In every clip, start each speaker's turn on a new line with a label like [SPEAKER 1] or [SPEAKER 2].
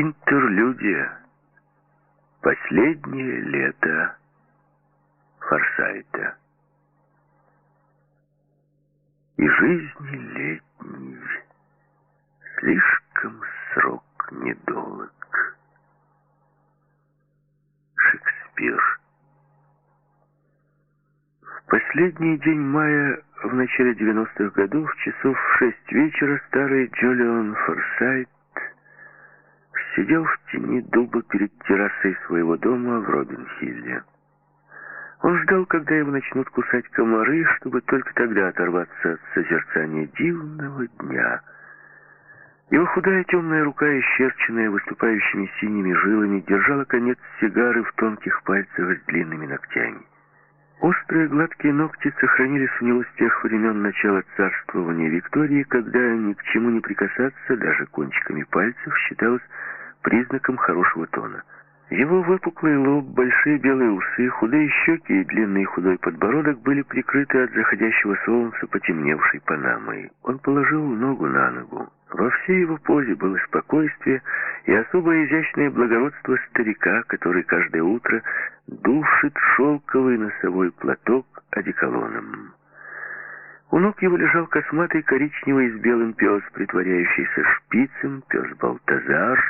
[SPEAKER 1] Интерлюдия. Последнее лето Форсайта. И жизни летней слишком срок недолг. Шекспир. В последний день мая, в начале 90-х годов, часов в шесть вечера, старый Джолион Форсайт сидел в тени дуба перед террасой своего дома в Робинхилле. Он ждал, когда его начнут кусать комары, чтобы только тогда оторваться от созерцания дивного дня. Его худая темная рука, исчерченная выступающими синими жилами, держала конец сигары в тонких пальцах с длинными ногтями. Острые гладкие ногти сохранились у него с тех времен начала царствования Виктории, когда ни к чему не прикасаться, даже кончиками пальцев, считалось признаком хорошего тона. Его выпуклый лоб, большие белые усы, худые щеки и длинный худой подбородок были прикрыты от заходящего солнца потемневшей панамой. Он положил ногу на ногу. Во всей его позе было спокойствие и особое изящное благородство старика, который каждое утро душит шелковый носовой платок одеколоном. У ног его лежал косматый коричневый с белым пес, притворяющийся шпицем, пес Балтазар,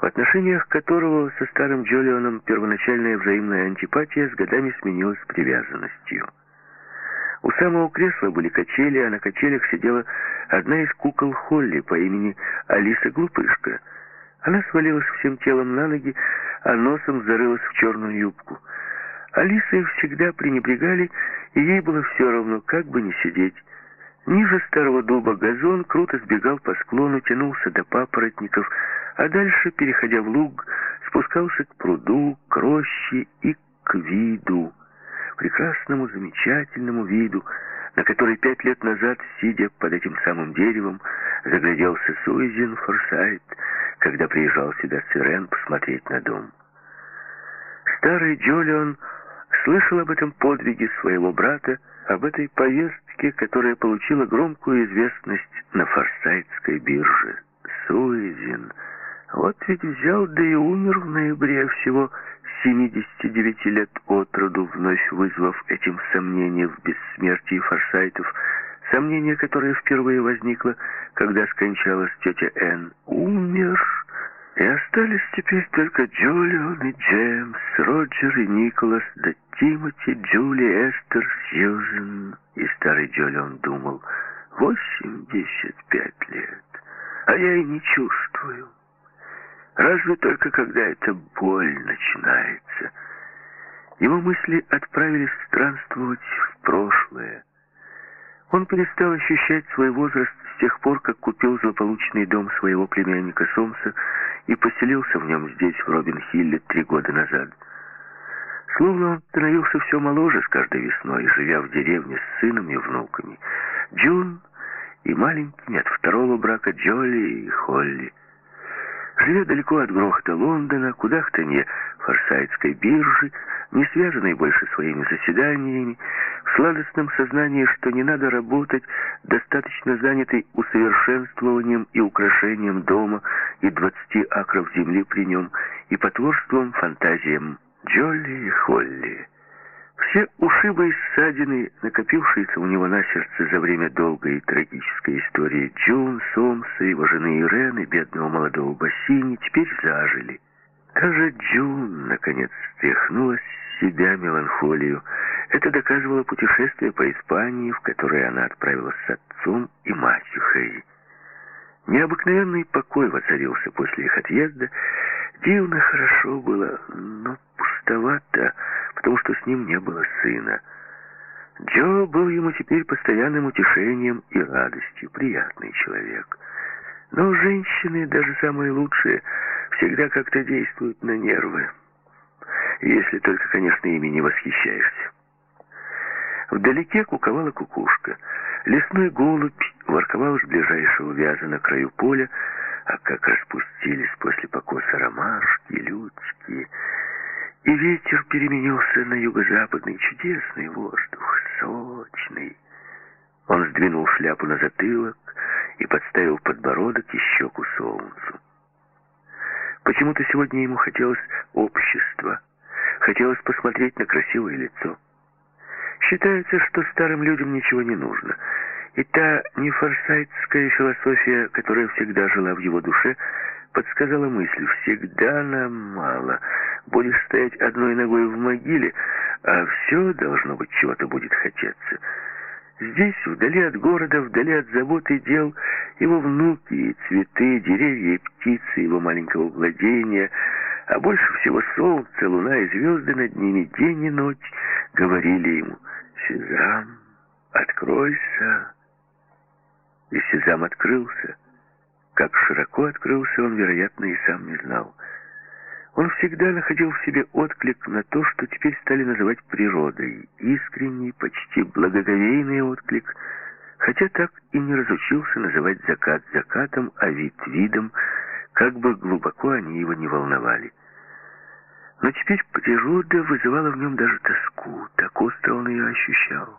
[SPEAKER 1] в отношениях которого со старым Джолионом первоначальная взаимная антипатия с годами сменилась привязанностью. У самого кресла были качели, а на качелях сидела одна из кукол Холли по имени Алиса Глупышка. Она свалилась всем телом на ноги, а носом зарылась в черную юбку. Алисы всегда пренебрегали, и ей было все равно, как бы ни сидеть. Ниже старого дуба газон круто сбегал по склону, тянулся до папоротников, а дальше, переходя в луг, спускался к пруду, к роще и к виду, прекрасному, замечательному виду, на который пять лет назад, сидя под этим самым деревом, загляделся Суизин Форсайт, когда приезжал сюда Сирен посмотреть на дом. Старый Джолион слышал об этом подвиге своего брата, об этой поездке, которая получила громкую известность на Форсайтской бирже. Суизин — вот ведь взял, да и умер в ноябре всего 79 лет от роду, вновь вызвав этим сомнения в бессмертии форсайтов, сомнение, которое впервые возникло, когда скончалась тетя Энн. Умер, и остались теперь только Джулиан и Джеймс, Роджер и Николас, да Тимоти, Джули, Эстер, Сьюзен. И старый Джулиан думал, 85 лет, а я и не чувствую. Разве только когда эта боль начинается. Его мысли отправились странствовать в прошлое. Он перестал ощущать свой возраст тех пор, как купил злополучный дом своего племянника Сомса и поселился в нем здесь, в Робин-Хилле, три года назад. Словно он становился все моложе с каждой весной, живя в деревне с сыном и внуками. Джун и маленькими от второго брака Джоли и Холли. Живя далеко от грохота Лондона, кудахтанье форсайтской биржи, не связанной больше своими заседаниями, в сладостном сознании, что не надо работать, достаточно занятый усовершенствованием и украшением дома и двадцати акров земли при нем, и потворством фантазиям Джолли и Холли. Все ушибы и ссадины, накопившиеся у него на сердце за время долгой и трагической истории Джун, Сомса, его жены Ирен и бедного молодого Бассини, теперь зажили. Даже Джун, наконец, стряхнула с себя меланхолию. Это доказывало путешествие по Испании, в которое она отправилась с отцом и мачехой. Необыкновенный покой воцарился после их отъезда. Дивно хорошо было, но пустовато, потому что с ним не было сына. Джо был ему теперь постоянным утешением и радостью, приятный человек. Но женщины, даже самые лучшие, всегда как-то действуют на нервы. Если только, конечно, ими не восхищаешься. Вдалеке куковала кукушка. Лесной голубь ворковал с ближайшего вяза на краю поля, а как распустились после покоса ромашки, людьки, и ветер переменился на юго-западный чудесный воздух, сочный. Он сдвинул шляпу на затылок и подставил подбородок и щеку солнцу. Почему-то сегодня ему хотелось общества, хотелось посмотреть на красивое лицо. Считается, что старым людям ничего не нужно. И та нефорсайтская философия, которая всегда жила в его душе, подсказала мысль, всегда нам мало. Будешь стоять одной ногой в могиле, а все должно быть чего-то будет хотеться. Здесь, вдали от города, вдали от забот и дел, его внуки цветы, деревья и птицы его маленького владения, а больше всего солнце, луна и звезды над ними день и ночь говорили ему «Сезам, откройся!» И Сезам открылся. Как широко открылся он, вероятно, и сам не знал. Он всегда находил в себе отклик на то, что теперь стали называть природой. Искренний, почти благоговейный отклик, хотя так и не разучился называть закат закатом, а вид видом, как бы глубоко они его не волновали. Но теперь природа вызывала в нем даже тоску, так остро он ее ощущал.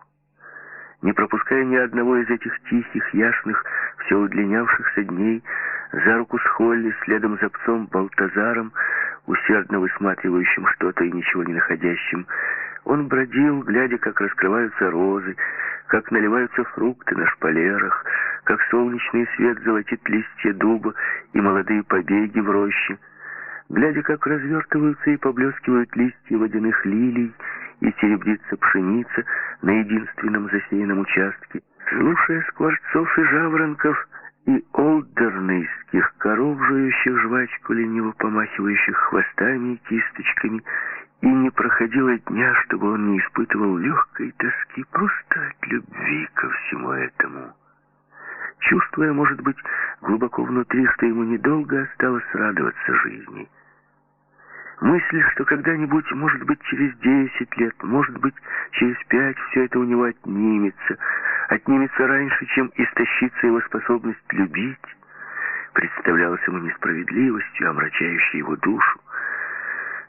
[SPEAKER 1] Не пропуская ни одного из этих тихих, ясных, все удлинявшихся дней, за руку с Холли, следом за псом Балтазаром, усердно высматривающим что-то и ничего не находящим, он бродил, глядя, как раскрываются розы, как наливаются фрукты на шпалерах, как солнечный свет золотит листья дуба и молодые побеги в роще, глядя, как развертываются и поблескивают листья водяных лилий и серебрится пшеница на единственном засеянном участке, слушая скворцов и жаворонков, и олдернейских коров, жующих жвачку, лениво помахивающих хвостами и кисточками, и не проходило дня, чтобы он не испытывал легкой тоски просто от любви ко всему этому. Чувствуя, может быть, глубоко внутри, что ему недолго осталось радоваться жизни. Мысль, что когда-нибудь, может быть, через десять лет, может быть, через пять, все это у него отнимется, отнимется раньше, чем истощится его способность любить, представлялась ему несправедливостью, омрачающей его душу.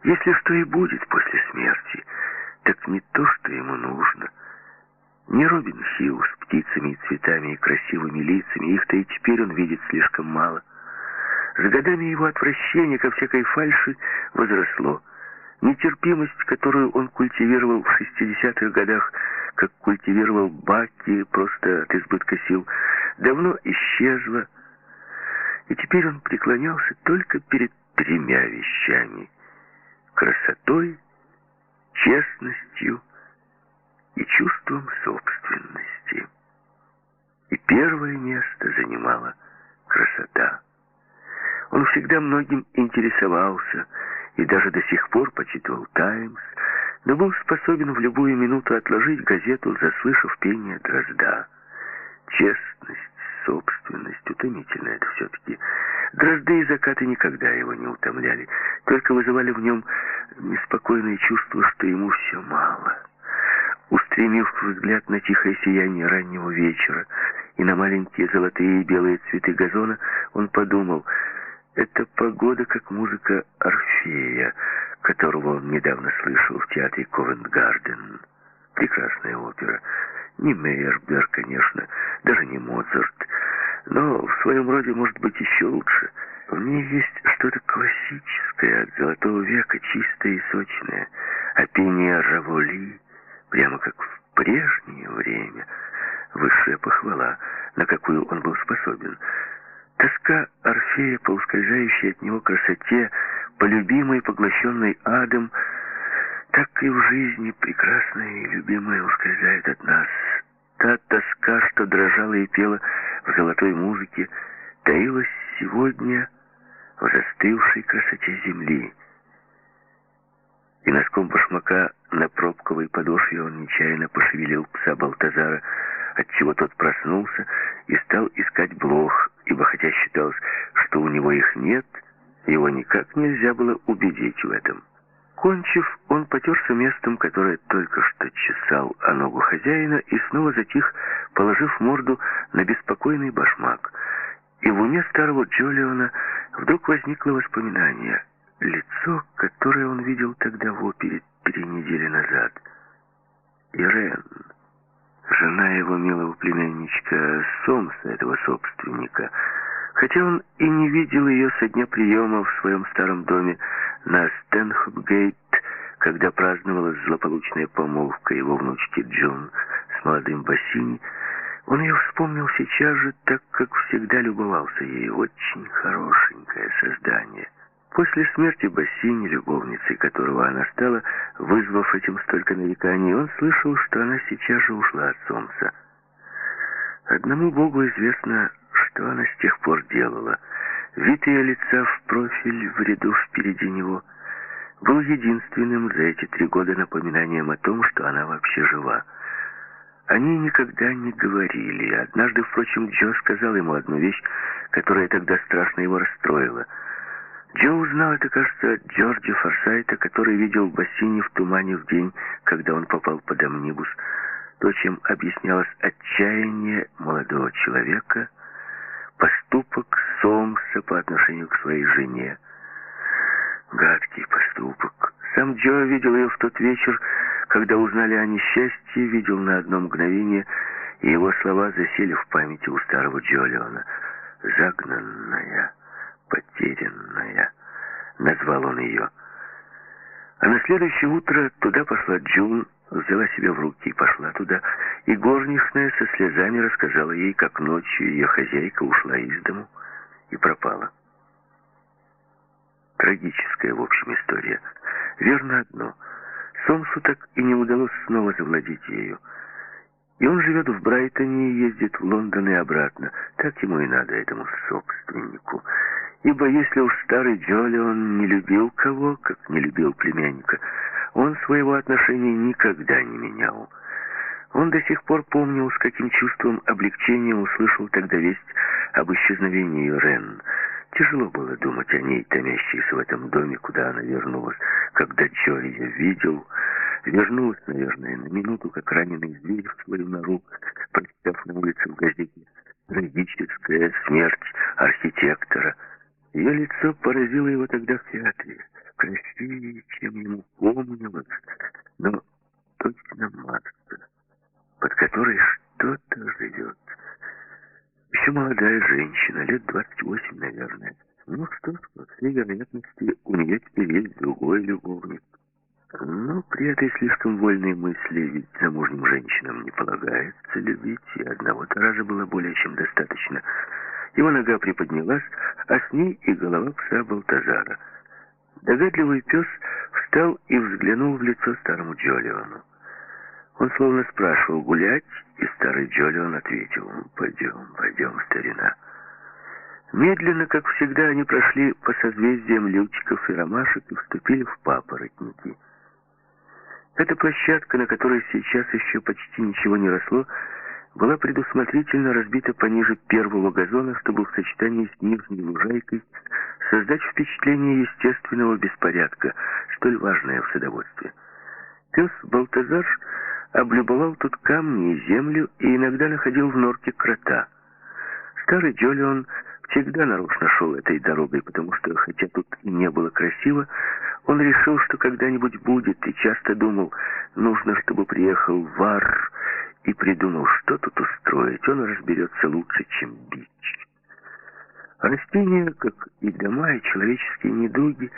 [SPEAKER 1] Если что и будет после смерти, так не то, что ему нужно. Не Робин Хилл с птицами и цветами и красивыми лицами, их-то и теперь он видит слишком мало. С годами его отвращение ко всякой фальши возросло. Нетерпимость, которую он культивировал в 60-х годах, как культивировал Баки просто от избытка сил, давно исчезла. И теперь он преклонялся только перед тремя вещами — красотой, честностью и чувством собственности. И первое место занимала красота. Он всегда многим интересовался и даже до сих пор почитывал «Таймс», но был способен в любую минуту отложить газету, заслышав пение дрозда. Честность, собственность, утомительно это все-таки. Дрозды и закаты никогда его не утомляли, только вызывали в нем неспокойное чувство, что ему все мало. Устремив взгляд на тихое сияние раннего вечера и на маленькие золотые и белые цветы газона, он подумал — это погода, как музыка Орфея, которого он недавно слышал в театре Ковент-Гарден. Прекрасная опера. Не Мейербер, конечно, даже не Моцарт, но в своем роде может быть еще лучше. В ней есть что-то классическое, от золотого века, чистое и сочное, а пение Раволи, прямо как в прежнее время, высшая похвала, на какую он был способен — Тоска Орфея по ускользающей от него красоте, по любимой, поглощенной адом, так и в жизни прекрасная и любимая ускользает от нас. Та тоска, что дрожала и пела в золотой музыке, таилась сегодня в застывшей красоте земли. И носком башмака на пробковой подошве он нечаянно пошевелил пса Балтазара, отчего тот проснулся и стал искать блох, ибо хотя считалось, что у него их нет, его никак нельзя было убедить в этом. Кончив, он потерся местом, которое только что чесал о ногу хозяина, и снова затих, положив морду на беспокойный башмак. И в уме старого Джолиона вдруг возникло воспоминание. Лицо, которое он видел тогда в опере три недели назад. Ирен жена его милого племянничка Сомса, этого собственника, Хотя он и не видел ее со дня приема в своем старом доме на Стэнхоп-гейт, когда праздновалась злополучная помолвка его внучки Джун с молодым Бассини, он ее вспомнил сейчас же, так как всегда любовался ей. Очень хорошенькое создание. После смерти Бассини, любовницей которого она стала, вызвав этим столько нареканий, он слышал, что она сейчас же ушла от солнца. Одному Богу известно, что она с тех пор делала. Вид ее лица в профиль в ряду впереди него был единственным за эти три года напоминанием о том, что она вообще жива. Они никогда не говорили. Однажды, впрочем, Джо сказал ему одну вещь, которая тогда страшно его расстроила. Джо узнал это, кажется, от Джорджа Форсайта, который видел в бассейне в тумане в день, когда он попал под амнибус. То, чем объяснялось отчаяние молодого человека, поступок Сомса по отношению к своей жене. Гадкий поступок. Сам Джо видел ее в тот вечер, когда узнали о несчастье, видел на одно мгновение, и его слова засели в памяти у старого Джолиона. «Загнанная, потерянная», — назвал он ее. А на следующее утро туда пошла Джун, взяла себя в руки и пошла туда, и горничная со слезами рассказала ей, как ночью ее хозяйка ушла из дому и пропала. Трагическая, в общем, история. Верно одно — Сомсу так и не удалось снова завладеть ею. И он живет в Брайтоне и ездит в Лондон и обратно. Так ему и надо, этому собственнику. Ибо если уж старый Джолион не любил кого, как не любил племянника, он своего отношения никогда не менял. Он до сих пор помнил, с каким чувством облегчения услышал тогда весть об исчезновении Рен. Тяжело было думать о ней, томящейся в этом доме, куда она вернулась, когда Джо ее видел. Вернулась, наверное, на минуту, как раненый зверь в свою нору, прочитав на улице в газете «Трагическая смерть архитектора». Ее лицо поразило его тогда в театре, красивее, чем ему помнилось, но точно маска, под которой что-то живет. Еще молодая женщина, лет 28, наверное. Ну что ж, по всей вероятности, у нее теперь есть другой любовник. Но при этой слишком вольной мысли, ведь замужним женщинам не полагается любить, и одного таража было более чем достаточно. Его нога приподнялась, а с ней и голова пса Балтазара. Догадливый пес встал и взглянул в лицо старому Джолиону. Он словно спрашивал, гулять, и старый Джолион ответил, пойдем, пойдем, старина. Медленно, как всегда, они прошли по созвездиям лютиков и ромашек и вступили в папоротники. Эта площадка, на которой сейчас еще почти ничего не росло, была предусмотрительно разбита пониже первого газона, чтобы в сочетании с нижней лужайкой создать впечатление естественного беспорядка, столь важное в садоводстве. Пес Балтазар облюбовал тут камни и землю и иногда находил в норке крота. Старый Джолион всегда нарочно шел этой дорогой, потому что, хотя тут не было красиво, он решил, что когда-нибудь будет, и часто думал, нужно, чтобы приехал Вар и придумал, что тут устроить. Он разберется лучше, чем бич. Растения, как и дома, и человеческие недуги,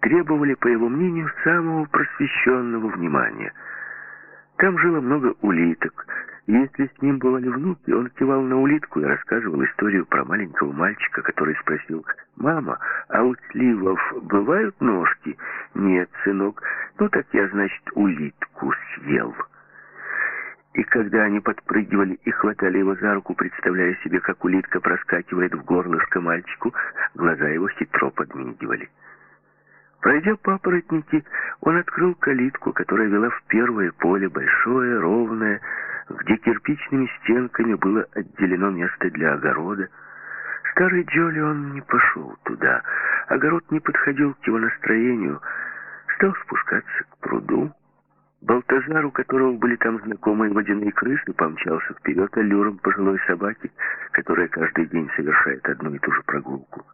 [SPEAKER 1] требовали, по его мнению, самого просвещенного внимания — там жило много улиток. Если с ним бывали внуки, он кивал на улитку и рассказывал историю про маленького мальчика, который спросил, «Мама, а у сливов бывают ножки?» «Нет, сынок, ну так я, значит, улитку съел». И когда они подпрыгивали и хватали его за руку, представляя себе, как улитка проскакивает в горлышко мальчику, глаза его хитро подмигивали. Пройдя папоротники, он открыл калитку, которая вела в первое поле, большое, ровное, где кирпичными стенками было отделено место для огорода. Старый Джоли он не пошел туда. Огород не подходил к его настроению. Стал спускаться к пруду. Балтазар, у которого были там знакомые водяные крысы, помчался вперед аллюром пожилой собаки, которая каждый день совершает одну и ту же прогулку.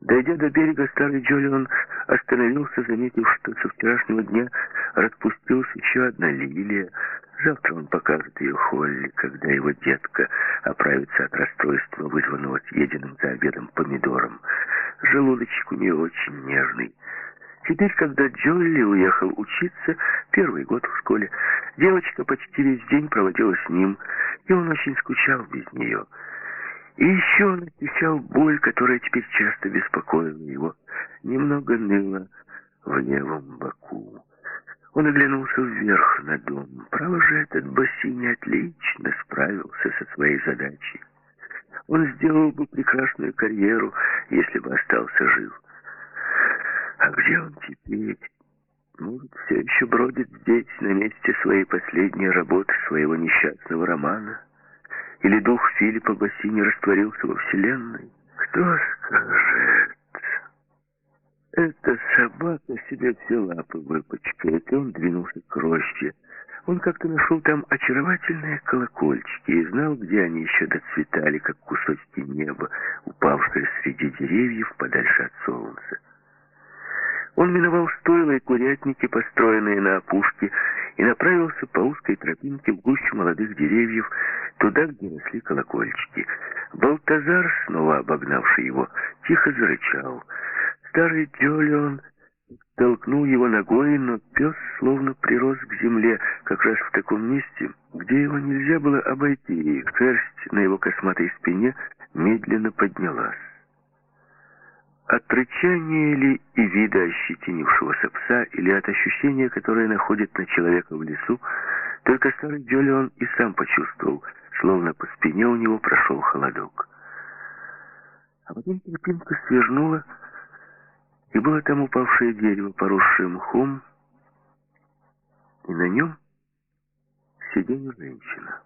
[SPEAKER 1] Дойдя до берега, старый Джолион остановился, заметив, что со вчерашнего дня распустилась еще одна лилия. Завтра он покажет ее Холли, когда его детка оправится от расстройства, вызванного съеденным за обедом помидором. Желудочек у нее очень нежный. Теперь, когда Джолли уехал учиться, первый год в школе, девочка почти весь день проводила с ним, и он очень скучал без нее. И еще он ощущал боль, которая теперь часто беспокоила его. Немного ныла в левом боку. Он оглянулся вверх на дом. Право же, этот Бассини отлично справился со своей задачей. Он сделал бы прекрасную карьеру, если бы остался жив. А где он теперь? Может, все еще бродит здесь, на месте своей последней работы, своего несчастного романа? Или дух Филиппа Бассини растворился во Вселенной? Кто скажет? Эта собака себе все лапы выпачкает, и он двинулся к роще. Он как-то нашел там очаровательные колокольчики и знал, где они еще доцветали, как кусочки неба, упавшие среди деревьев подальше от солнца. Он миновал стойла и курятники, построенные на опушке, и направился по узкой тропинке в гущу молодых деревьев, туда, где росли колокольчики. Балтазар, снова обогнавший его, тихо зарычал. Старый Джолион толкнул его ногой, но пес словно прирос к земле, как раз в таком месте, где его нельзя было обойти, и шерсть на его косматой спине медленно поднялась. От рычания ли и вида ощетинившегося пса, или от ощущения, которое находит на человека в лесу, только старый Джолион и сам почувствовал, словно по спине у него прошел холодок. А потом тропинка свернула, и было там упавшее дерево, поросшее мхом, и на нем сидела женщина.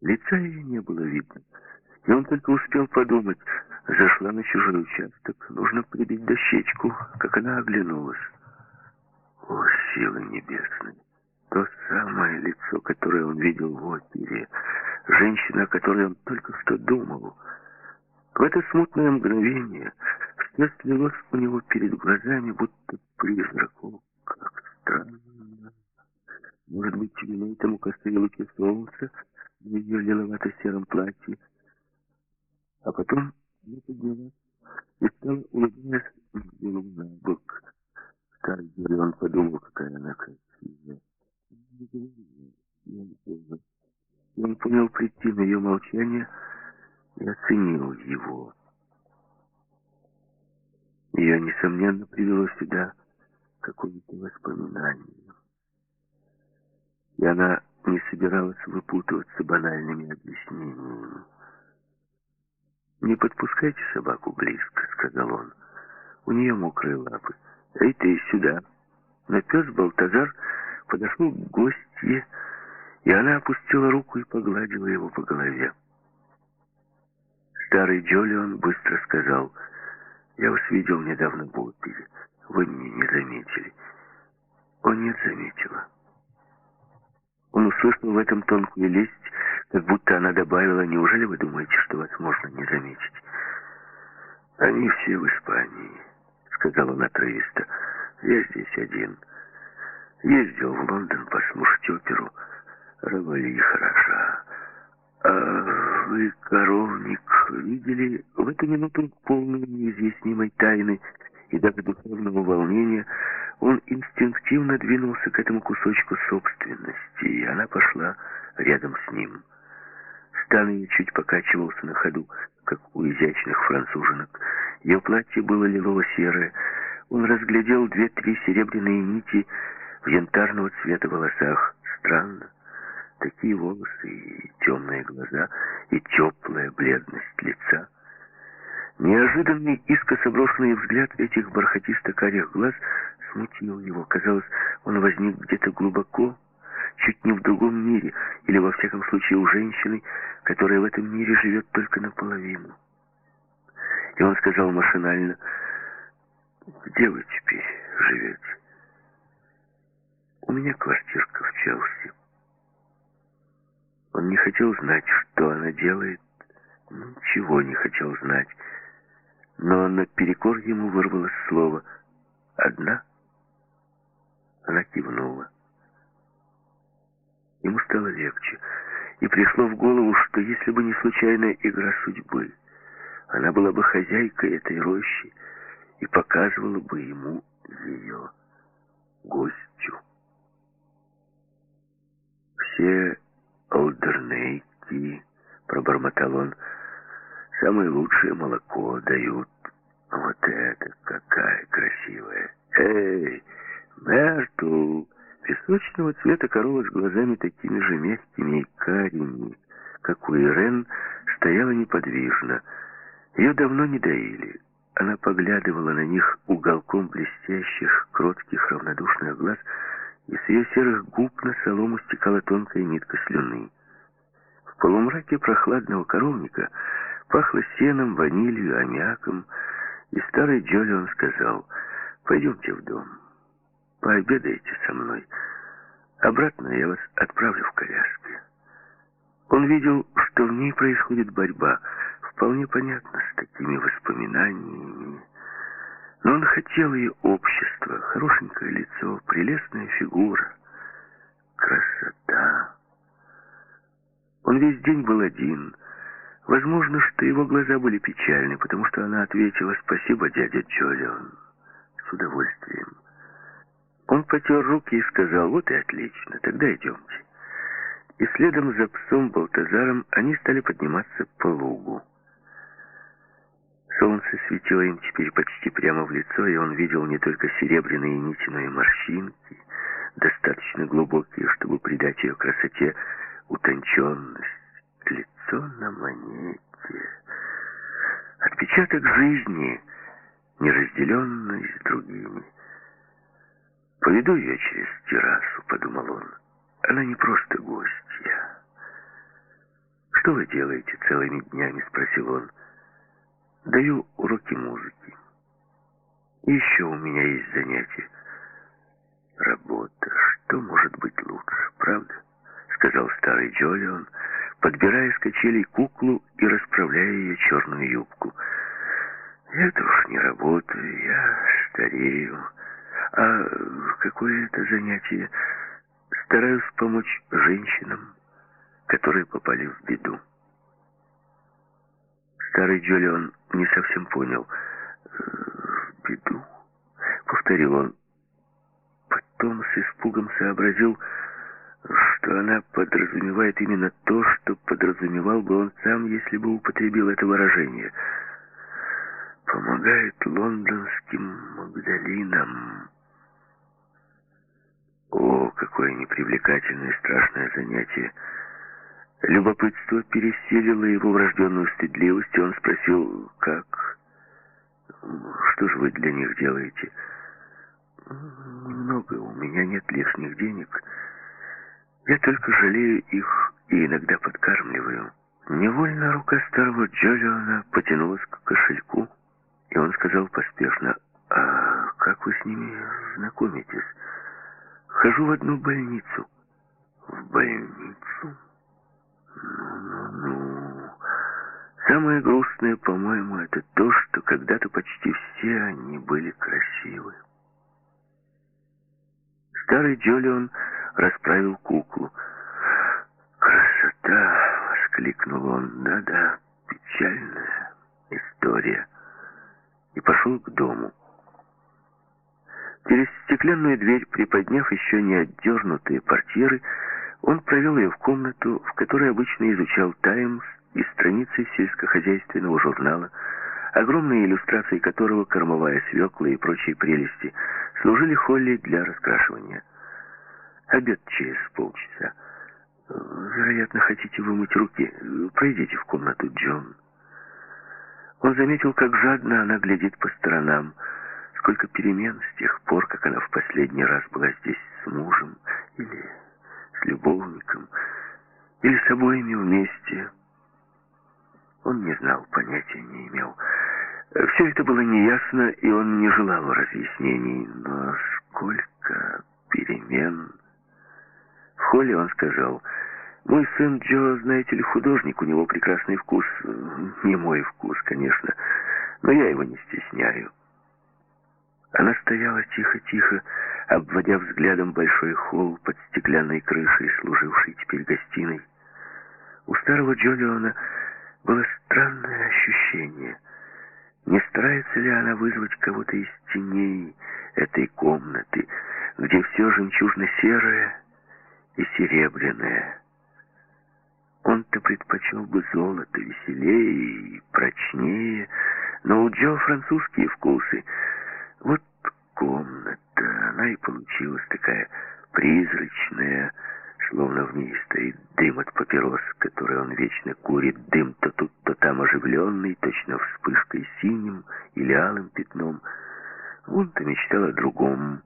[SPEAKER 1] Лица ее не было видно, и он только успел подумать — Зашла на чужой участок. Нужно прибить дощечку, как она оглянулась. О, силы небесные! То самое лицо, которое он видел в опере. Женщина, о которой он только что думал. В это смутное мгновение все слилось у него перед глазами, будто призрак. О, как странно! Может быть, виной этому косые луки солнца в ее лиловато-сером платье. А потом я поднялась и стала, улыбаясь, взглянув на бок. Старый Герион подумал, какая она красивая. И он понял прийти на ее молчание и оценил его. Ее, несомненно, привело сюда какое-то воспоминание. И она не собиралась выпутываться банальными объяснениями. «Не подпускайте собаку близко», — сказал он. «У нее мокрые лапы. Эй, ты сюда!» Но пес Балтазар подошел к гостье, и она опустила руку и погладила его по голове. Старый Джолион быстро сказал, «Я вас видел недавно в опере. Вы меня не заметили». Он нет, заметила. Он услышал в этом тонкую лесть, как будто она добавила, «Неужели вы думаете, что вас можно не заметить?» «Они все в Испании», — сказал он отрывисто. «Я здесь один. Ездил в Лондон послушать оперу. Равали хороша. А вы, коровник, видели в эту минуту полную неизъяснимой тайны и даже духовного волнения, он инстинктивно двинулся к этому кусочку собственности, и она пошла рядом с ним. Стан ее чуть покачивался на ходу, как у изящных француженок. Ее платье было лилово-серое. Он разглядел две-три серебряные нити в янтарного цвета волосах. Странно. Такие волосы и темные глаза, и теплая бледность лица. Неожиданный искоса брошенный взгляд этих бархатисто-карих глаз смутил его. Казалось, он возник где-то глубоко, чуть не в другом мире, или во всяком случае у женщины, которая в этом мире живет только наполовину. И он сказал машинально, «Где вы теперь живете?» «У меня квартирка в Челси». Он не хотел знать, что она делает, ничего не хотел знать, но наперекор ему вырвалось слово «одна». Она кивнула. Ему стало легче, и пришло в голову, что если бы не случайная игра судьбы, она была бы хозяйкой этой рощи и показывала бы ему ее гостю. Все олдернейки, пробормотал он, самое лучшее молоко дают. Вот это какая красивая! Эй, Мертл! Песочного цвета корова с глазами такими же мягкими и карими, как у Ирен, стояла неподвижно. Ее давно не доили. Она поглядывала на них уголком блестящих, кротких, равнодушных глаз, и с ее серых губ на солому стекала тонкая нитка слюны. В полумраке прохладного коровника пахло сеном, ванилью, аммиаком, и старый Джолион сказал, «Пойдемте в дом, пообедайте со мной. Обратно я вас отправлю в коляске». Он видел, что в ней происходит борьба, вполне понятно, с такими воспоминаниями. Но он хотел ее общества, хорошенькое лицо, прелестная фигура, красота. Он весь день был один. Возможно, что его глаза были печальны, потому что она ответила «Спасибо, дядя Джолион» с удовольствием. Он потер руки и сказал «Вот и отлично, тогда идемте». И следом за псом Балтазаром они стали подниматься по лугу. Солнце светило им теперь почти прямо в лицо, и он видел не только серебряные нити, но и морщинки, достаточно глубокие, чтобы придать ее красоте утонченность. Лицо на монете. Отпечаток жизни, неразделенный с другими. «Поведу ее через террасу», — подумал он. «Она не просто гостья». «Что вы делаете целыми днями?» — спросил он. Даю уроки музыки. еще у меня есть занятие. Работа. Что может быть лучше, правда? Сказал старый Джолион, подбирая с качелей куклу и расправляя ее черную юбку. Я-то уж не работаю, я старею. А какое это занятие? Стараюсь помочь женщинам, которые попали в беду. Старый Джолион не совсем понял. «В беду?» — повторил он. Потом с испугом сообразил, что она подразумевает именно то, что подразумевал бы он сам, если бы употребил это выражение. «Помогает лондонским Магдалинам». О, какое непривлекательное и страшное занятие! Любопытство переселило его врожденную стыдливость, и он спросил, как? Что же вы для них делаете? Немного, у меня нет лишних денег. Я только жалею их и иногда подкармливаю. Невольно рука старого Джолиона потянулась к кошельку, и он сказал поспешно, «А как вы с ними знакомитесь?» «Хожу в одну больницу». «В больницу?» Ну-ну-ну. Самое грустное, по-моему, это то, что когда-то почти все они были красивы. Старый Джолион расправил куклу. «Красота!» — воскликнул он. «Да-да, печальная история». И пошел к дому. Через стеклянную дверь, приподняв еще не отдернутые портьеры, он провел ее в комнату, в которой обычно изучал «Таймс» и страницы сельскохозяйственного журнала, огромные иллюстрации которого, кормовая свекла и прочие прелести, служили Холли для раскрашивания. Обед через полчаса. Вероятно, хотите вымыть руки. Пройдите в комнату, Джон. Он заметил, как жадно она глядит по сторонам, сколько перемен с тех пор, как она в последний раз была здесь с мужем или любовником или с обоими вместе. Он не знал, понятия не имел. Все это было неясно, и он не желал разъяснений. Но сколько перемен... В холле он сказал, «Мой сын Джо, знаете ли, художник, у него прекрасный вкус. Не мой вкус, конечно, но я его не стесняю». Она стояла тихо-тихо, обводя взглядом большой холл под стеклянной крышей, служивший теперь гостиной. У старого Джолиона было странное ощущение. Не старается ли она вызвать кого-то из теней этой комнаты, где все жемчужно-серое и серебряное? Он-то предпочел бы золото веселее и прочнее, но у Джо французские вкусы. Вот комната, она и получилась такая призрачная, словно в ней стоит дым от папирос, который он вечно курит, дым то тут, то там оживленный, точно вспышкой синим или алым пятном. Он-то мечтал о другом.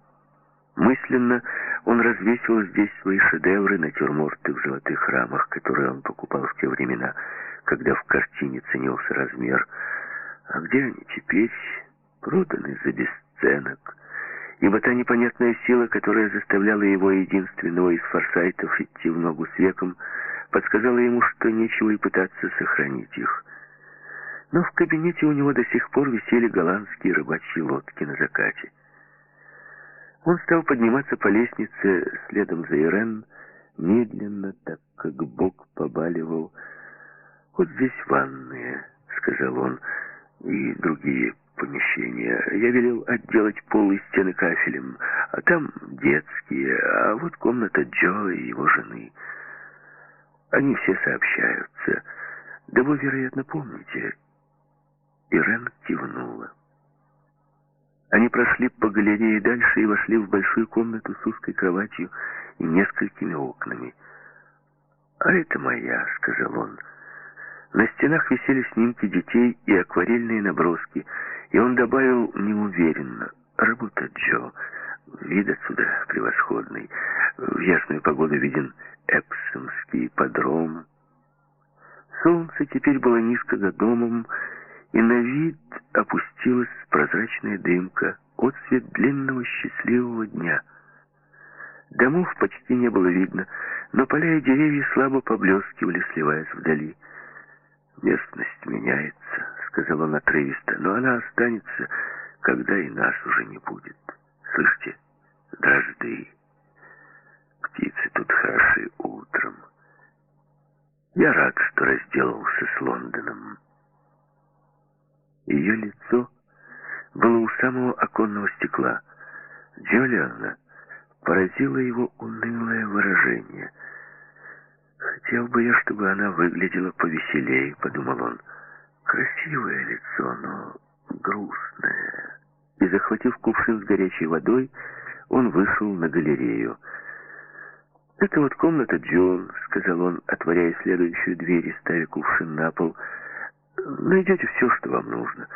[SPEAKER 1] Мысленно он развесил здесь свои шедевры, натюрморты в золотых рамах, которые он покупал в те времена, когда в картине ценился размер. А где они теперь? Проданы за бесценок ибо та непонятная сила, которая заставляла его единственного из форсайтов идти в ногу с веком, подсказала ему, что нечего и пытаться сохранить их. Но в кабинете у него до сих пор висели голландские рыбачьи лодки на закате. Он стал подниматься по лестнице следом за Ирен, медленно, так как бок побаливал. «Вот здесь ванные», — сказал он, — «и другие помещения. Я велел отделать пол и стены кафелем, а там детские, а вот комната Джо и его жены. Они все сообщаются. Да вы, вероятно, помните. Ирен кивнула. Они прошли по галерее дальше и вошли в большую комнату с узкой кроватью и несколькими окнами. «А это моя», — сказал он. На стенах висели снимки детей и акварельные наброски — и он добавил неуверенно, «Работа Джо, вид отсюда превосходный. В ясную погоду виден Эпсомский подром». Солнце теперь было низко за домом, и на вид опустилась прозрачная дымка, отцвет длинного счастливого дня. Домов почти не было видно, но поля и деревья слабо поблескивали, сливаясь вдали. Местность меняется, сказал он отрывисто, но она останется, когда и нас уже не будет. Слышите? Дрожды. Птицы тут хороши утром. Я рад, что разделался с Лондоном. Ее лицо было у самого оконного стекла. Джолиана поразило его унылое выражение. «Хотел бы я, чтобы она выглядела повеселее», — подумал он. Красивое лицо, но грустное. И, захватив кувшин с горячей водой, он вышел на галерею. «Это вот комната Джон», — сказал он, отворяя следующую дверь и ставя кувшин на пол. «Найдете все, что вам нужно».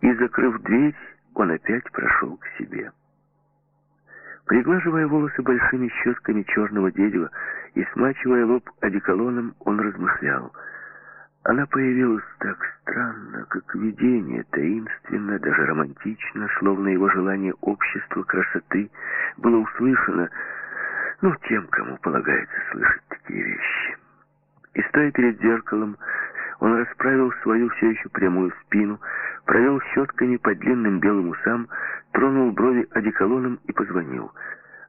[SPEAKER 1] И, закрыв дверь, он опять прошел к себе. Приглаживая волосы большими щетками черного дерева и смачивая лоб одеколоном, он размышлял — она появилась так странно, как видение, таинственно, даже романтично, словно его желание общества, красоты было услышано, ну, тем, кому полагается слышать такие вещи. И стоя перед зеркалом, он расправил свою все еще прямую спину, провел щетками по длинным белым усам, тронул брови одеколоном и позвонил.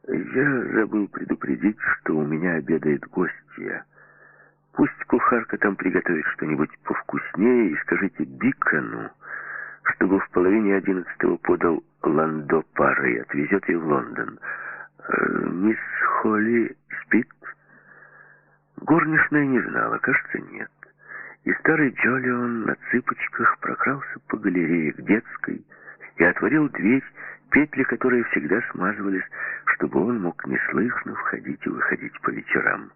[SPEAKER 1] «Я забыл предупредить, что у меня обедает гостья». Пусть кухарка там приготовит что-нибудь повкуснее и скажите Бикону, чтобы в половине одиннадцатого подал Ландо пары и отвезет ее в Лондон. Э, мисс Холли спит? Горничная не знала, кажется, нет. И старый Джолион на цыпочках прокрался по галерее к детской и отворил дверь, петли которой всегда смазывались, чтобы он мог неслышно входить и выходить по вечерам.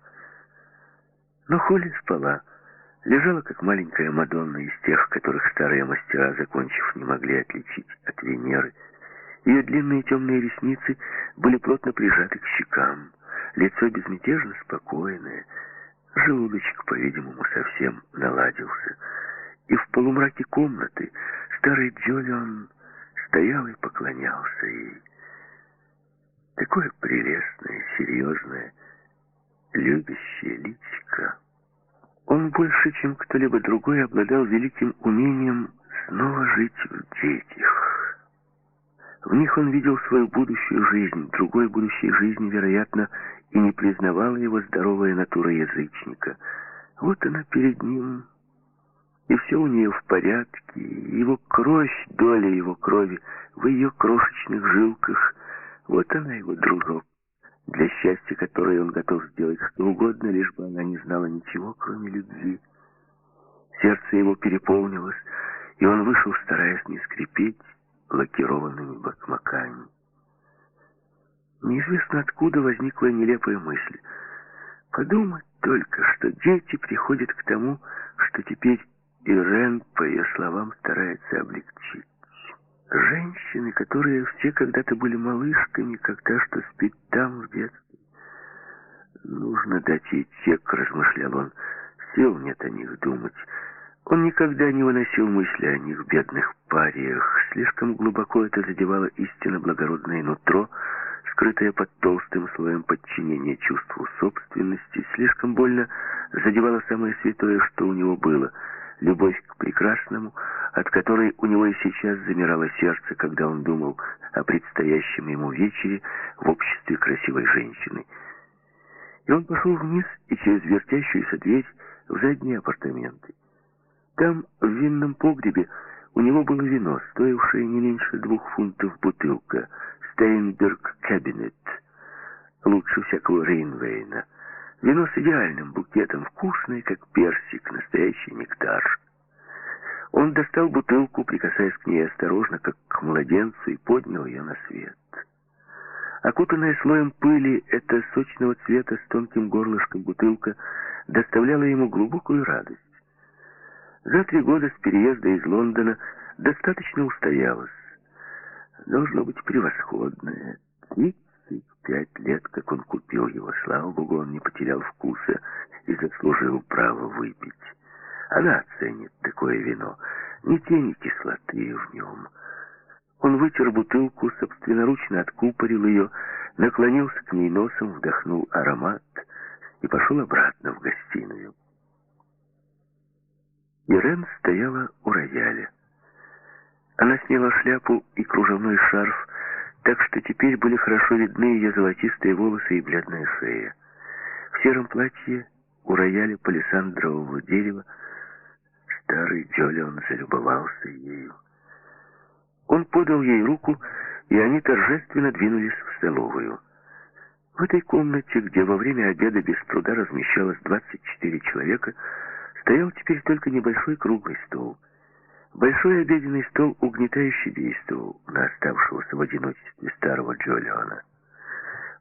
[SPEAKER 1] Но Холли спала, лежала как маленькая Мадонна из тех, которых старые мастера, закончив, не могли отличить от Венеры. Ее длинные темные ресницы были плотно прижаты к щекам, лицо безмятежно спокойное, желудочек, по-видимому, совсем наладился. И в полумраке комнаты старый Джолион стоял и поклонялся ей. Такое прелестное, серьезное, любящее личико. Он больше, чем кто-либо другой, обладал великим умением снова жить в детях. В них он видел свою будущую жизнь, другой будущей жизни, вероятно, и не признавала его здоровая натура язычника. Вот она перед ним, и все у нее в порядке, его кровь, доля его крови в ее крошечных жилках, вот она его дружок, для счастья которой он готов сделать что угодно, лишь бы она не знала ничего, кроме любви. Сердце его переполнилось, и он вышел, стараясь не скрипеть лакированными башмаками. Неизвестно откуда возникла нелепая мысль. Подумать только, что дети приходят к тому, что теперь Ирен, по ее словам, старается облегчить. Женщины, которые все когда-то были малышками, как та, что спит там в детстве. Нужно дать ей тек, размышлял он. Сил нет о них думать. Он никогда не выносил мысли о них, бедных париях. Слишком глубоко это задевало истинно благородное нутро, скрытое под толстым слоем подчинения чувству собственности, слишком больно задевало самое святое, что у него было — любовь к прекрасному, от которой у него и сейчас замирало сердце, когда он думал о предстоящем ему вечере в обществе красивой женщины. И он пошел вниз и через вертящуюся дверь в задние апартаменты. Там, в винном погребе, у него было вино, стоившее не меньше двух фунтов бутылка, Стейнберг Кабинет, лучше всякого Рейнвейна. Вино с идеальным букетом, вкусное, как персик, настоящий нектар. Он достал бутылку, прикасаясь к ней осторожно, как к младенцу, и поднял ее на свет. Окутанная слоем пыли, эта сочного цвета с тонким горлышком бутылка доставляла ему глубокую радость. За три года с переезда из Лондона достаточно устоялась. Должно быть превосходное. И 25 лет, как он купил его. Слава богу, он не потерял вкуса и заслужил право выпить. Она оценит такое вино. Ни тени кислоты в нем. Он вытер бутылку, собственноручно откупорил ее, наклонился к ней носом, вдохнул аромат и пошел обратно в гостиную. Ирен стояла у рояля. Она сняла шляпу и кружевной шарф, так что теперь были хорошо видны ее золотистые волосы и бледная шея. В сером платье у рояля палисандрового дерева старый Джолион залюбовался ею. Он подал ей руку, и они торжественно двинулись в столовую. В этой комнате, где во время обеда без труда размещалось 24 человека, Стоял теперь только небольшой круглый стол. Большой обеденный стол угнетающе действовал на оставшегося в одиночестве старого Джолиона.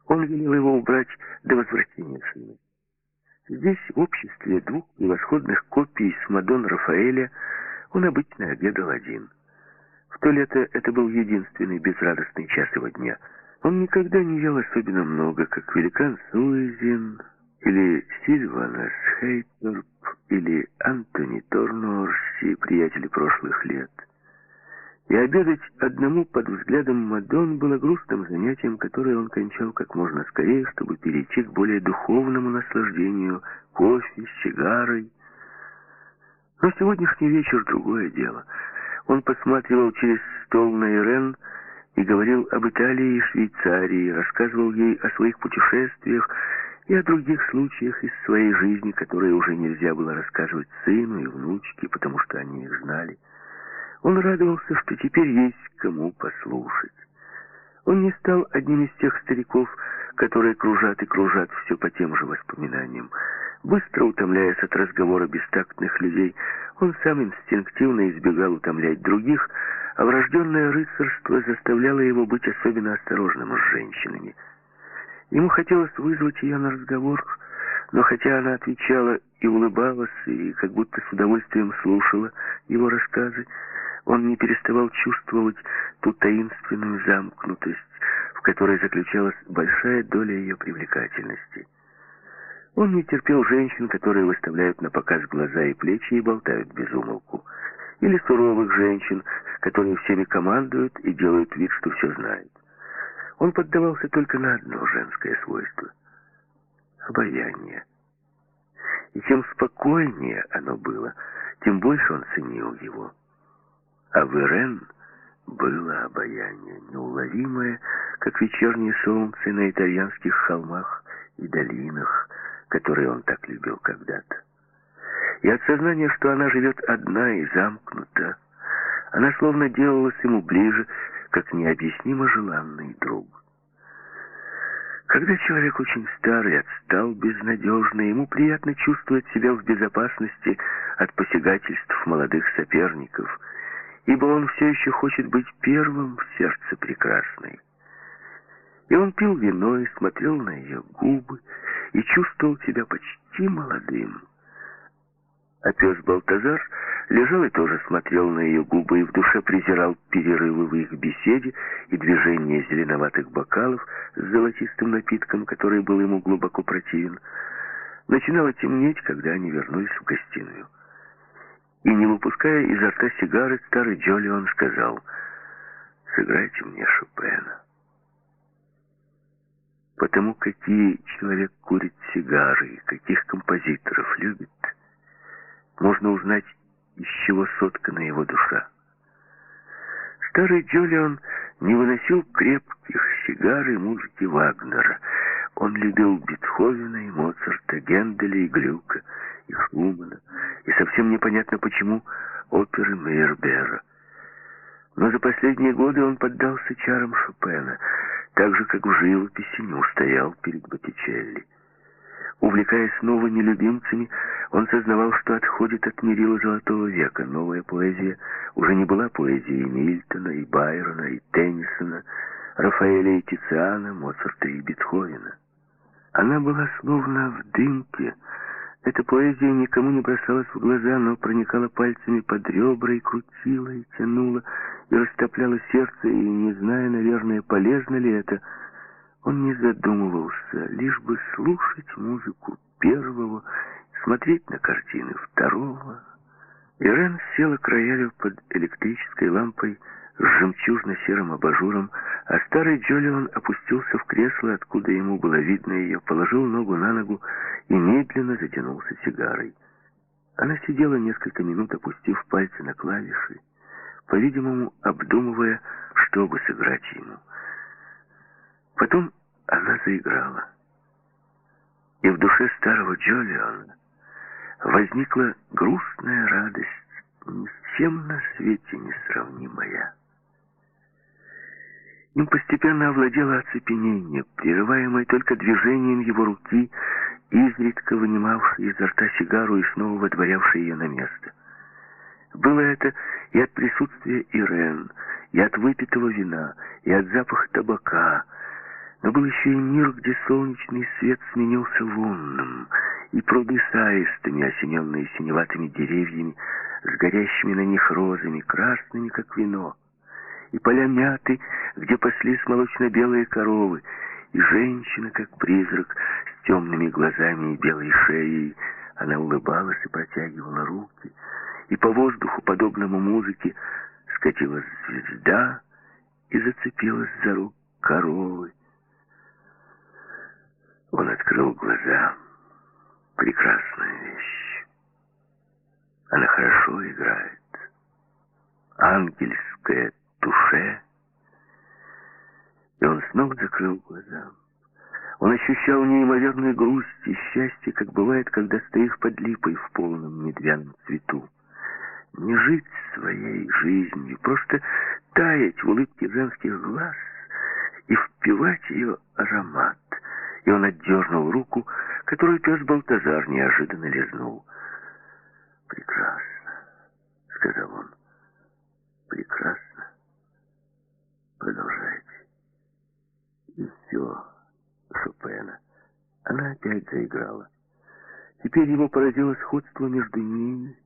[SPEAKER 1] Он велел его убрать до возвращения сына. Здесь, в обществе двух превосходных копий с Мадон Рафаэля, он обычно обедал один. В то лето это был единственный безрадостный час его дня. Он никогда не ел особенно много, как великан Суизин, или Сильвана Хейторп, или Антони Торнорси, приятели прошлых лет. И обедать одному под взглядом Мадон было грустным занятием, которое он кончал как можно скорее, чтобы перейти к более духовному наслаждению кофе, сигарой. Но сегодняшний вечер другое дело. Он посматривал через стол на Ирен и говорил об Италии и Швейцарии, рассказывал ей о своих путешествиях, и о других случаях из своей жизни, которые уже нельзя было рассказывать сыну и внучке, потому что они их знали. Он радовался, что теперь есть кому послушать. Он не стал одним из тех стариков, которые кружат и кружат все по тем же воспоминаниям. Быстро утомляясь от разговора бестактных людей, он сам инстинктивно избегал утомлять других, а врожденное рыцарство заставляло его быть особенно осторожным с женщинами – Ему хотелось вызвать ее на разговор, но хотя она отвечала и улыбалась, и как будто с удовольствием слушала его рассказы, он не переставал чувствовать ту таинственную замкнутость, в которой заключалась большая доля ее привлекательности. Он не терпел женщин, которые выставляют на показ глаза и плечи и болтают без умолку, или суровых женщин, которые всеми командуют и делают вид, что все знают. Он поддавался только на одно женское свойство — обаяние. И чем спокойнее оно было, тем больше он ценил его. А в Ирен было обаяние, неуловимое, как вечернее солнце на итальянских холмах и долинах, которые он так любил когда-то. И от сознания, что она живет одна и замкнута, она словно делалась ему ближе, как необъяснимо желанный друг. Когда человек очень старый, отстал, безнадежный, ему приятно чувствовать себя в безопасности от посягательств молодых соперников, ибо он все еще хочет быть первым в сердце прекрасной. И он пил вино и смотрел на ее губы, и чувствовал себя почти молодым. А пес Балтазар лежал и тоже смотрел на ее губы и в душе презирал перерывы в их беседе и движение зеленоватых бокалов с золотистым напитком, который был ему глубоко противен. Начинало темнеть, когда они вернулись в гостиную. И не выпуская изо рта сигары, старый Джолион сказал, «Сыграйте мне Шопена». Потому какие человек курит сигары, каких композиторов любит – можно узнать, из чего соткана его душа. Старый Джолион не выносил крепких сигар и музыки Вагнера. Он любил Бетховена и Моцарта, Генделя и Глюка, и Шумана, и совсем непонятно почему оперы Мейербера. Но за последние годы он поддался чарам Шопена, так же, как в живописи не устоял перед Боттичелли. Увлекаясь новыми любимцами, он сознавал, что отходит от мерила Золотого века. Новая поэзия уже не была поэзией Мильтона и Байрона и Теннисона, Рафаэля и Тициана, Моцарта и Бетховена. Она была словно в дымке. Эта поэзия никому не бросалась в глаза, но проникала пальцами под ребра и крутила, и тянула, и растопляла сердце, и, не зная, наверное, полезно ли это, он не задумывался, лишь бы слушать музыку первого, смотреть на картины второго. Ирен села к роялю под электрической лампой с жемчужно-серым абажуром, а старый Джолион опустился в кресло, откуда ему было видно ее, положил ногу на ногу и медленно затянулся сигарой. Она сидела несколько минут, опустив пальцы на клавиши, по-видимому, обдумывая, что бы сыграть ему. Потом она заиграла. И в душе старого Джолиона возникла грустная радость, ни с чем на свете не сравнимая. Им постепенно овладело оцепенение, прерываемое только движением его руки, изредка вынимавшей изо рта сигару и снова водворявшей ее на место. Было это и от присутствия Ирен, и от выпитого вина, и от запаха табака, но был еще и мир, где солнечный свет сменился лунным, и пруды с аистами, осененные синеватыми деревьями, с горящими на них розами, красными, как вино, и поля мяты, где паслись молочно-белые коровы, и женщина, как призрак, с темными глазами и белой шеей, она улыбалась и протягивала руки, и по воздуху, подобному музыке, скатилась звезда и зацепилась за рук коровы. Он открыл глаза. Прекрасная вещь. Она хорошо играет. Ангельское туше. И он снова закрыл глаза. Он ощущал неимоверную грусть и счастье, как бывает, когда стоишь под липой в полном медвяном цвету. Не жить своей жизнью, просто таять в улыбке женских глаз и впивать ее аромат и он отдернул руку, которую пес Балтазар неожиданно лизнул. «Прекрасно», — сказал он. «Прекрасно. Продолжайте». Все, Шопена. Она опять заиграла. Теперь его поразило сходство между ней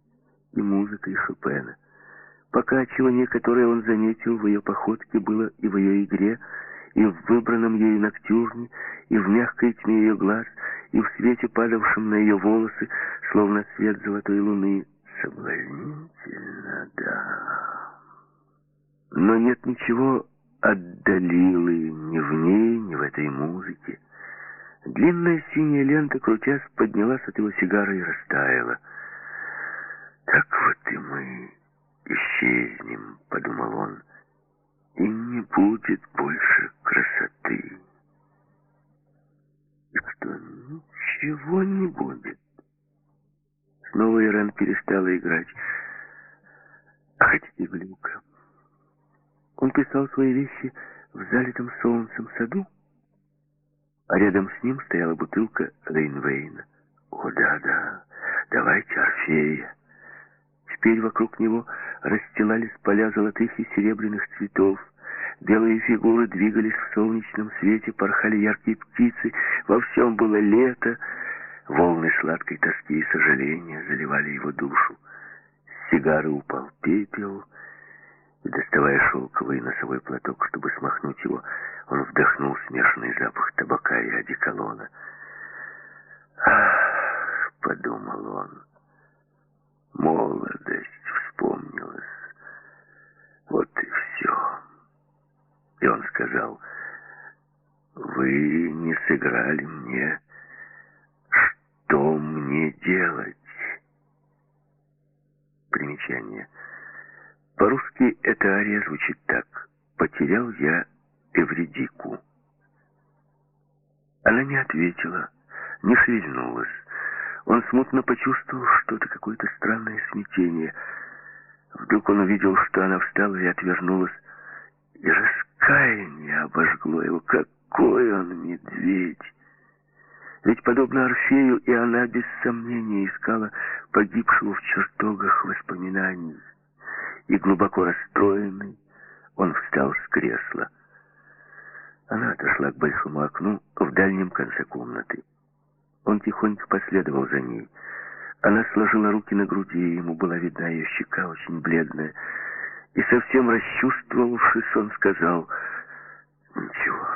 [SPEAKER 1] и музыкой Шопена. Покачивание, которое он заметил в ее походке, было и в ее игре, и в выбранном ею ноктюрне, и в мягкой тьме ее глаз, и в свете, падавшем на ее волосы, словно свет золотой луны. Соблазнительно, да. Но нет ничего отдалилы ни в ней, ни в этой музыке. Длинная синяя лента, крутясь, поднялась от его сигары и растаяла. «Так вот и мы исчезнем», — подумал он, — не будет больше красоты. И что ничего не будет. Снова Иран перестала играть. А хотите глюка? Он писал свои вещи в залитом солнцем саду, а рядом с ним стояла бутылка Рейнвейна. О, да-да, давайте Орфея. Теперь вокруг него расстилались поля золотых и серебряных цветов. Белые фигуры двигались в солнечном свете, порхали яркие птицы. Во всем было лето. Волны сладкой тоски и сожаления заливали его душу. С сигары упал пепел, и, доставая шелковый носовой платок, чтобы смахнуть его, он вдохнул смешанный запах табака и одеколона. «Ах!» — подумал он. Молодость вспомнилась. Вот и. И он сказал, «Вы не сыграли мне. Что мне делать?» Примечание. По-русски эта ария звучит так. «Потерял я Эвредику». Она не ответила, не шевельнулась. Он смутно почувствовал что-то, какое-то странное смятение. Вдруг он увидел, что она встала и отвернулась, и раскаяние обожгло его. Какой он медведь! Ведь, подобно Орфею, и она без сомнения искала погибшего в чертогах воспоминаний. И глубоко расстроенный, он встал с кресла. Она отошла к большому окну в дальнем конце комнаты. Он тихонько последовал за ней. Она сложила руки на груди, ему была видна ее щека, очень бледная. И совсем расчувствовавшись, он сказал, «Ничего,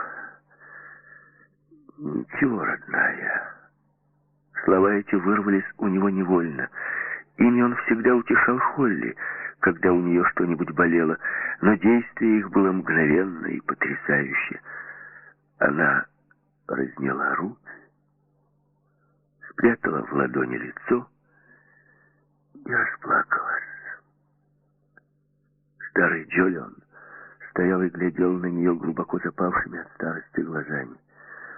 [SPEAKER 1] ничего, родная». Слова эти вырвались у него невольно. Ими он всегда утешал Холли, когда у нее что-нибудь болело, но действие их было мгновенно и потрясающе. Она разняла руки, спрятала в ладони лицо и расплакалась. Старый Джолион стоял и глядел на нее глубоко запавшими от старости глазами.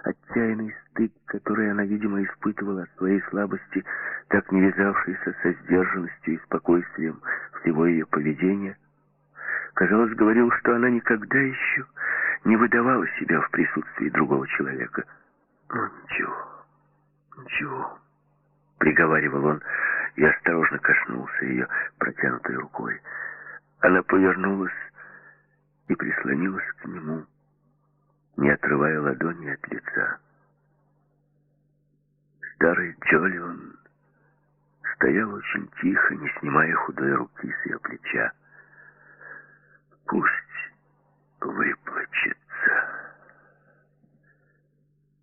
[SPEAKER 1] Отчаянный стыд, который она, видимо, испытывала от своей слабости, так не вязавшийся со сдержанностью и спокойствием всего ее поведения, казалось, говорил, что она никогда еще не выдавала себя в присутствии другого человека. Ну, ничего. «Ничего», — приговаривал он и осторожно коснулся ее протянутой рукой. Она повернулась и прислонилась к нему, не отрывая ладони от лица. Старый Джолион стоял очень тихо, не снимая худой руки с ее плеча. «Пусть выплачется,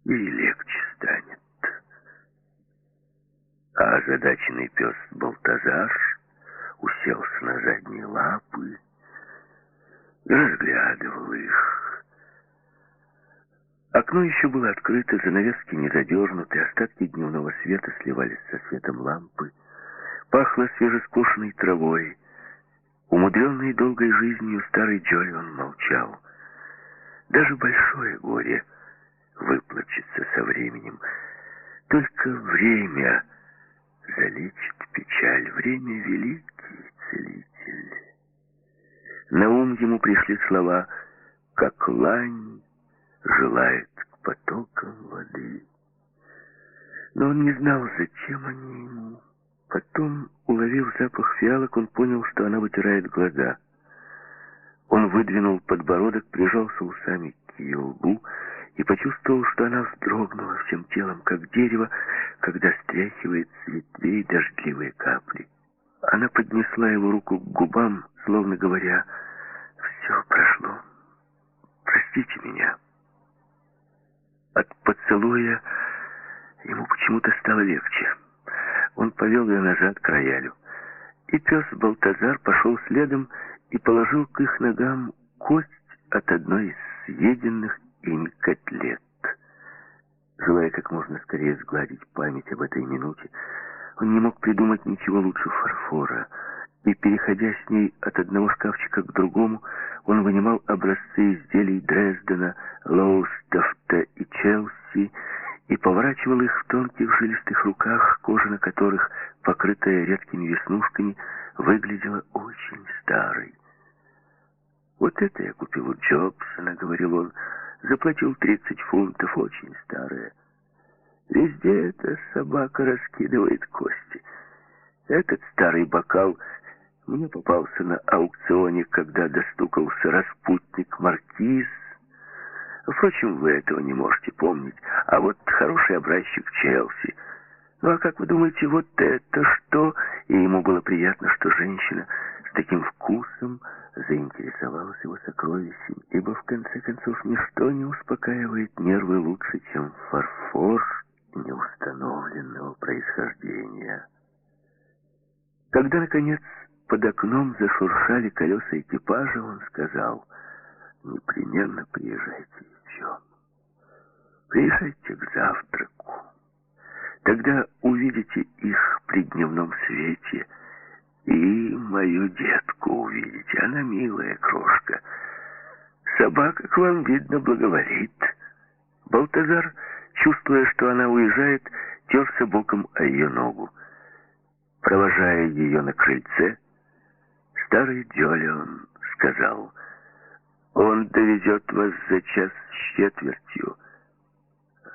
[SPEAKER 1] ей легче станет» а озадаченный пес Балтазар уселся на задние лапы и разглядывал их. Окно еще было открыто, занавески не задернуты, остатки дневного света сливались со светом лампы. Пахло свежескошенной травой. Умудренный долгой жизнью старый Джолион молчал. Даже большое горе выплачется со временем. Только время залечит печаль. Время великий целитель. На ум ему пришли слова «как лань желает к потокам воды». Но он не знал, зачем они ему. Потом, уловив запах фиалок, он понял, что она вытирает глаза. Он выдвинул подбородок, прижался усами к ее лбу и почувствовал, что она вздрогнула всем телом, как дерево, когда стряхивает с ветвей дождливые капли. Она поднесла его руку к губам, словно говоря, «Все прошло. Простите меня». От поцелуя ему почему-то стало легче. Он повел ее назад к роялю. И пес Балтазар пошел следом и положил к их ногам кость от одной из съеденных ими котлет. Желая как можно скорее сгладить память об этой минуте, он не мог придумать ничего лучше фарфора, и, переходя с ней от одного шкафчика к другому, он вынимал образцы изделий Дрездена, Лоустофта и Челси и поворачивал их в тонких жилистых руках, кожа на которых, покрытая редкими веснушками, выглядела очень старой. «Вот это я купил у Джобсона», — говорил он, — «заплатил 30 фунтов, очень старое. Везде эта собака раскидывает кости. Этот старый бокал мне попался на аукционе, когда достукался распутник Маркиз. Впрочем, вы этого не можете помнить. А вот хороший образчик Челси. Ну а как вы думаете, вот это что? И ему было приятно, что женщина с таким вкусом заинтересовалась его сокровищем, ибо в конце концов ничто не успокаивает нервы лучше, чем фарфор неустановленного происхождения. Когда, наконец, под окном зашуршали колеса экипажа, он сказал, «Непременно приезжайте еще. Приезжайте к завтраку. Тогда увидите их при дневном свете, и мою детку увидите. Она милая крошка. Собака к вам, видно, благоволит». Балтазар, чувствуя, что она уезжает, терся боком о ее ногу. Провожая ее на крыльце, Старый Джолион сказал, он довезет вас за час с четвертью. Э,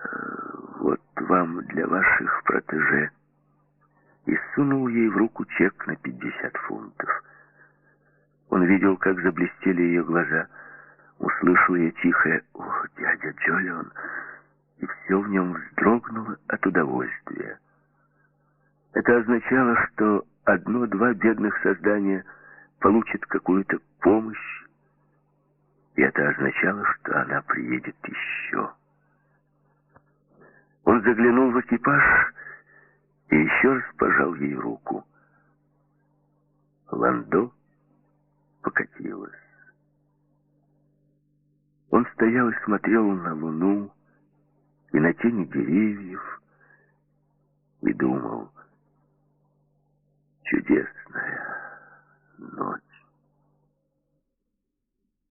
[SPEAKER 1] вот вам для ваших протеже. И сунул ей в руку чек на 50 фунтов. Он видел, как заблестели ее глаза, услышал ее тихое «О, дядя Джолион!» И все в нем вздрогнуло от удовольствия. Это означало, что одно-два бедных создания – получит какую-то помощь, и это означало, что она приедет еще. Он заглянул в экипаж и еще раз пожал ей руку. Ландо покатилась. Он стоял и смотрел на луну и на тени деревьев, и думал, чудесная ночь.